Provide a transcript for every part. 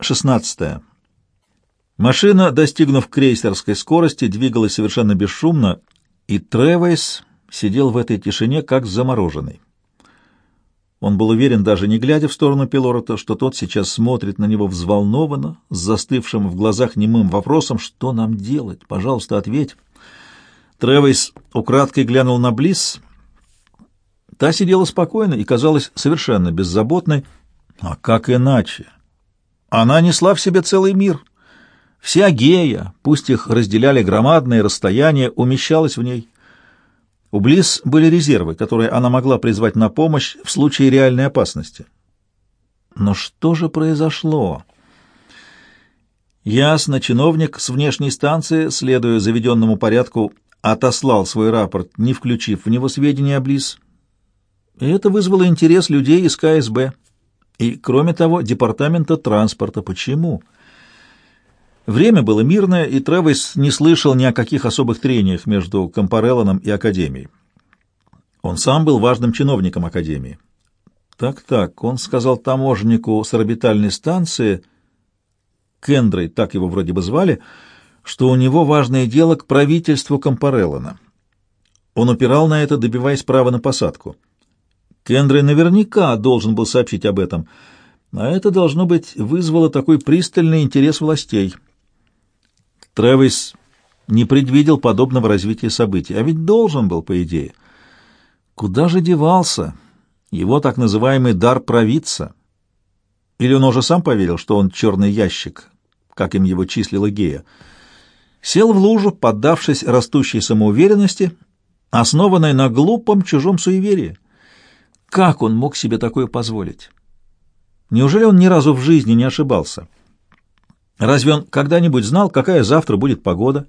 16. Машина, достигнув крейсерской скорости, двигалась совершенно бесшумно, и Тревейс сидел в этой тишине как замороженный. Он был уверен, даже не глядя в сторону Пилорота, что тот сейчас смотрит на него взволнованно, с застывшим в глазах немым вопросом, что нам делать? Пожалуйста, ответь. Тревейс украдкой глянул на Близ. Та сидела спокойно и казалась совершенно беззаботной. А как иначе? Она несла в себе целый мир. Вся гея, пусть их разделяли громадные расстояния, умещалась в ней. У Близ были резервы, которые она могла призвать на помощь в случае реальной опасности. Но что же произошло? Ясно, чиновник с внешней станции, следуя заведенному порядку, отослал свой рапорт, не включив в него сведения о Близ. И это вызвало интерес людей из КСБ и, кроме того, департамента транспорта. Почему? Время было мирное, и Тревис не слышал ни о каких особых трениях между Компарелланом и Академией. Он сам был важным чиновником Академии. Так-так, он сказал таможеннику с орбитальной станции, Кендрой, так его вроде бы звали, что у него важное дело к правительству Компареллана. Он упирал на это, добиваясь права на посадку. Кендрой наверняка должен был сообщить об этом, а это, должно быть, вызвало такой пристальный интерес властей. Тревис не предвидел подобного развития событий, а ведь должен был, по идее. Куда же девался его так называемый дар провидца? Или он уже сам поверил, что он черный ящик, как им его числила Гея? Сел в лужу, поддавшись растущей самоуверенности, основанной на глупом чужом суеверии. Как он мог себе такое позволить? Неужели он ни разу в жизни не ошибался? Разве он когда-нибудь знал, какая завтра будет погода?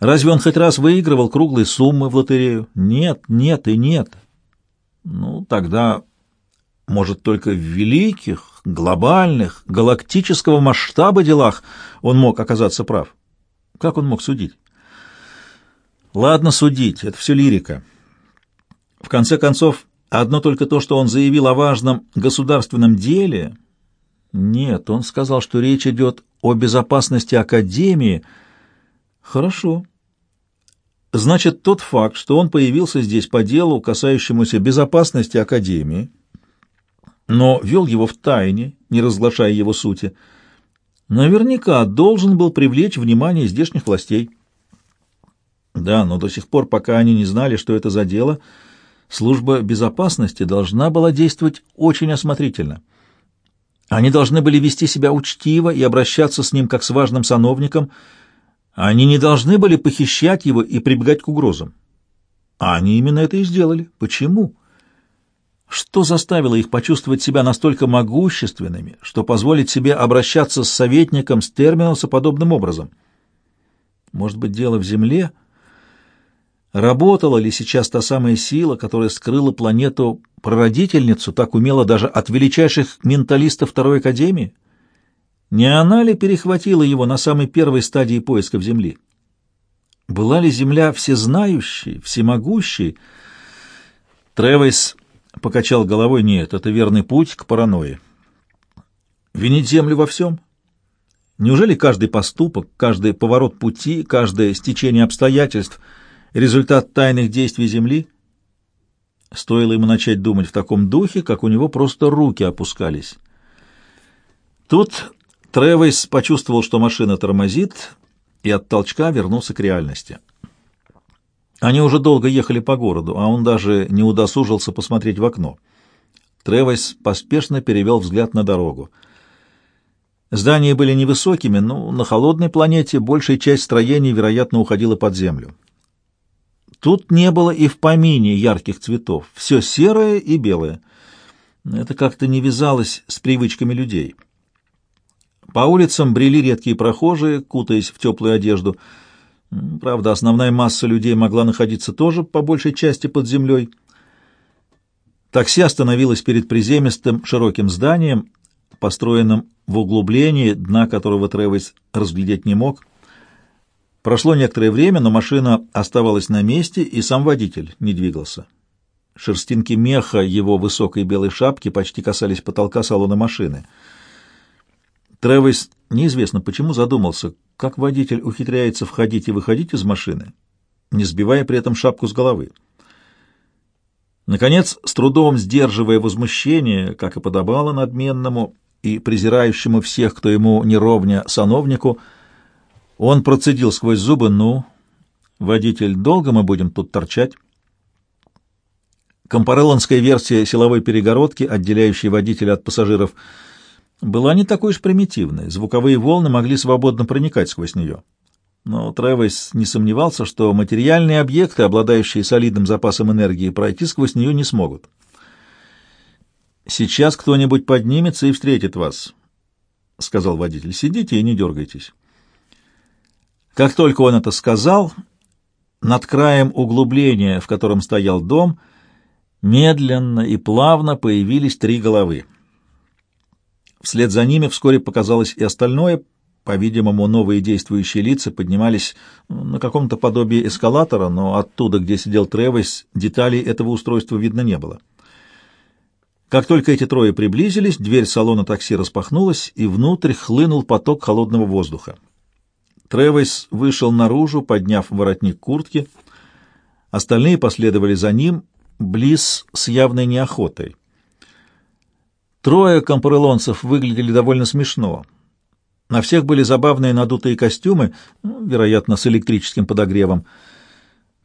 Разве он хоть раз выигрывал круглые суммы в лотерею? Нет, нет и нет. Ну, тогда, может, только в великих, глобальных, галактического масштаба делах он мог оказаться прав. Как он мог судить? Ладно судить, это все лирика. В конце концов, Одно только то, что он заявил о важном государственном деле... Нет, он сказал, что речь идет о безопасности Академии. Хорошо. Значит, тот факт, что он появился здесь по делу, касающемуся безопасности Академии, но вел его в тайне, не разглашая его сути, наверняка должен был привлечь внимание здешних властей. Да, но до сих пор, пока они не знали, что это за дело, — служба безопасности должна была действовать очень осмотрительно. Они должны были вести себя учтиво и обращаться с ним как с важным сановником. Они не должны были похищать его и прибегать к угрозам. А они именно это и сделали. Почему? Что заставило их почувствовать себя настолько могущественными, что позволить себе обращаться с советником с терминуса подобным образом? Может быть, дело в земле — Работала ли сейчас та самая сила, которая скрыла планету-прародительницу, так умело даже от величайших менталистов Второй Академии? Не она ли перехватила его на самой первой стадии поисков Земли? Была ли Земля всезнающей, всемогущей? Тревис покачал головой. Нет, это верный путь к паранойи. Винить Землю во всем? Неужели каждый поступок, каждый поворот пути, каждое стечение обстоятельств — результат тайных действий Земли? Стоило ему начать думать в таком духе, как у него просто руки опускались. Тут Тревейс почувствовал, что машина тормозит, и от толчка вернулся к реальности. Они уже долго ехали по городу, а он даже не удосужился посмотреть в окно. Тревойс поспешно перевел взгляд на дорогу. Здания были невысокими, но на холодной планете большая часть строений, вероятно, уходила под землю. Тут не было и в помине ярких цветов, все серое и белое. Это как-то не вязалось с привычками людей. По улицам брели редкие прохожие, кутаясь в теплую одежду. Правда, основная масса людей могла находиться тоже по большей части под землей. Такси остановилось перед приземистым широким зданием, построенным в углублении, дна которого Тревис разглядеть не мог. Прошло некоторое время, но машина оставалась на месте, и сам водитель не двигался. Шерстинки меха его высокой белой шапки почти касались потолка салона машины. Тревис неизвестно почему задумался, как водитель ухитряется входить и выходить из машины, не сбивая при этом шапку с головы. Наконец, с трудом сдерживая возмущение, как и подобало надменному и презирающему всех, кто ему не ровня сановнику, он процедил сквозь зубы, «Ну, водитель, долго мы будем тут торчать?» Компареллонская версия силовой перегородки, отделяющей водителя от пассажиров, была не такой уж примитивной. Звуковые волны могли свободно проникать сквозь нее. Но Тревес не сомневался, что материальные объекты, обладающие солидным запасом энергии, пройти сквозь нее не смогут. «Сейчас кто-нибудь поднимется и встретит вас», — сказал водитель. «Сидите и не дергайтесь». Как только он это сказал, над краем углубления, в котором стоял дом, — Медленно и плавно появились три головы. Вслед за ними вскоре показалось и остальное. По-видимому, новые действующие лица поднимались на каком-то подобии эскалатора, но оттуда, где сидел Тревес, деталей этого устройства видно не было. Как только эти трое приблизились, дверь салона такси распахнулась, и внутрь хлынул поток холодного воздуха. Тревес вышел наружу, подняв воротник куртки. Остальные последовали за ним, Близ с явной неохотой. Трое компарелонцев выглядели довольно смешно. На всех были забавные надутые костюмы, вероятно, с электрическим подогревом.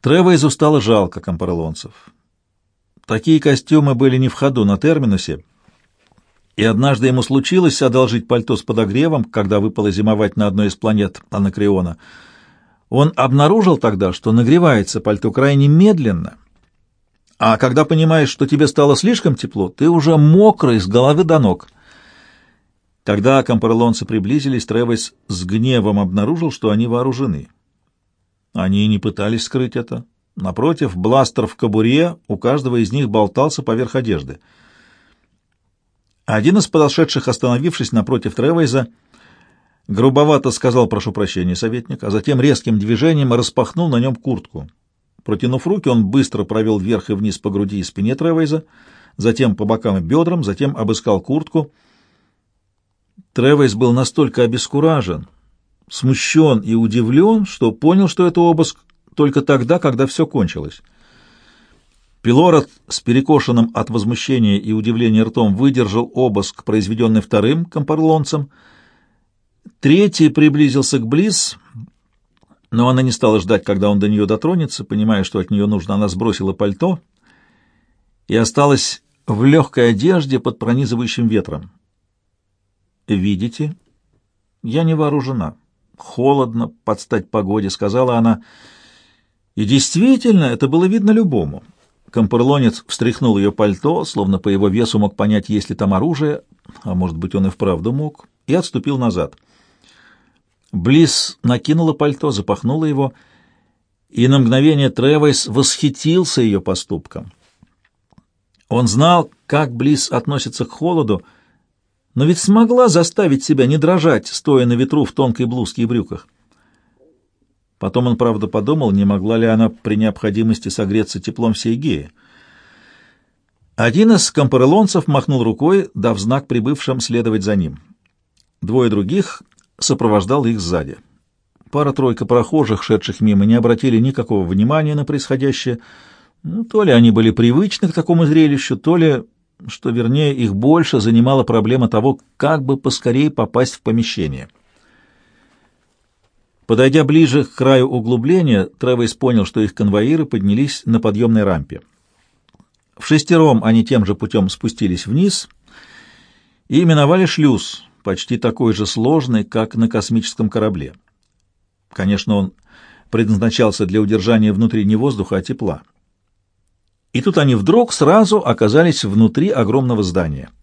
Тревейзу стало жалко компарелонцев. Такие костюмы были не в ходу на терминусе, и однажды ему случилось одолжить пальто с подогревом, когда выпало зимовать на одной из планет Анакреона. Он обнаружил тогда, что нагревается пальто крайне медленно, а когда понимаешь, что тебе стало слишком тепло, ты уже мокрый с головы до ног. Когда компарлонцы приблизились, Тревес с гневом обнаружил, что они вооружены. Они не пытались скрыть это. Напротив, бластер в кобуре у каждого из них болтался поверх одежды. Один из подошедших, остановившись напротив Тревейза, грубовато сказал «прошу прощения, советник», а затем резким движением распахнул на нем куртку. Протянув руки, он быстро провел вверх и вниз по груди и спине Тревейза, затем по бокам и бедрам, затем обыскал куртку. Тревейз был настолько обескуражен, смущен и удивлен, что понял, что это обыск только тогда, когда все кончилось. Пилород с перекошенным от возмущения и удивления ртом выдержал обыск, произведенный вторым компарлонцем. Третий приблизился к Близ, но она не стала ждать, когда он до нее дотронется, понимая, что от нее нужно, она сбросила пальто и осталась в легкой одежде под пронизывающим ветром. «Видите, я не вооружена. Холодно, под стать погоде», — сказала она. И действительно, это было видно любому. Компарлонец встряхнул ее пальто, словно по его весу мог понять, есть ли там оружие, а может быть, он и вправду мог, и отступил назад. Близ накинула пальто, запахнула его, и на мгновение Тревойс восхитился ее поступком. Он знал, как Близ относится к холоду, но ведь смогла заставить себя не дрожать, стоя на ветру в тонкой блузке и брюках. Потом он, правда, подумал, не могла ли она при необходимости согреться теплом всей геи. Один из компарелонцев махнул рукой, дав знак прибывшим следовать за ним. Двое других сопровождал их сзади. Пара-тройка прохожих, шедших мимо, не обратили никакого внимания на происходящее. Ну, то ли они были привычны к такому зрелищу, то ли, что вернее, их больше занимала проблема того, как бы поскорее попасть в помещение. Подойдя ближе к краю углубления, Тревес понял, что их конвоиры поднялись на подъемной рампе. В шестером они тем же путем спустились вниз и миновали шлюз, почти такой же сложный, как на космическом корабле. Конечно, он предназначался для удержания внутри не воздуха, а тепла. И тут они вдруг сразу оказались внутри огромного здания —